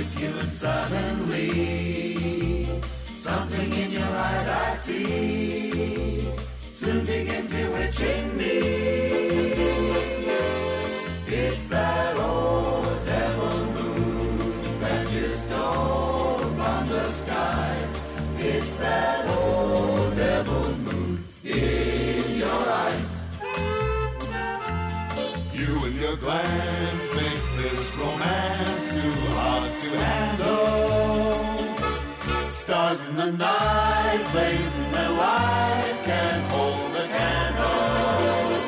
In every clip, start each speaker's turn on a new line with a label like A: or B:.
A: at you and suddenly You
B: and your glance make this romance too hard to handle.
A: Stars in the night, blazing their light, can hold a candle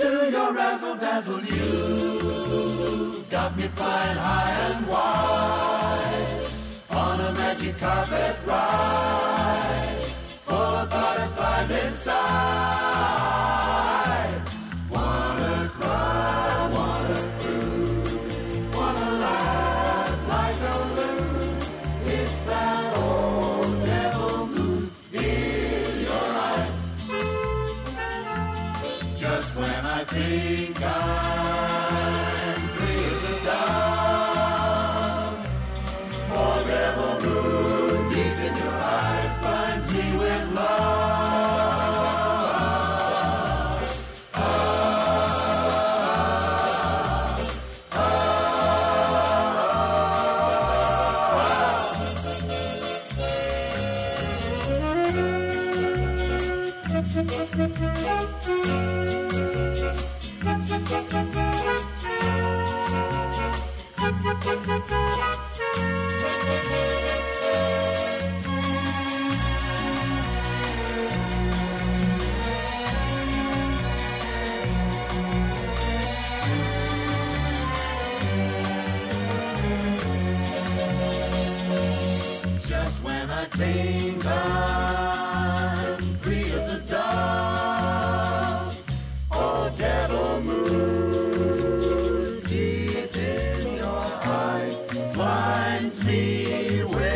A: to your razzle dazzle. You got me flying high and wide on a magic carpet ride, full of butterflies inside. I think I'm free as a dove, devil moon deep in your eyes blinds me with love. Just when I think sends me with.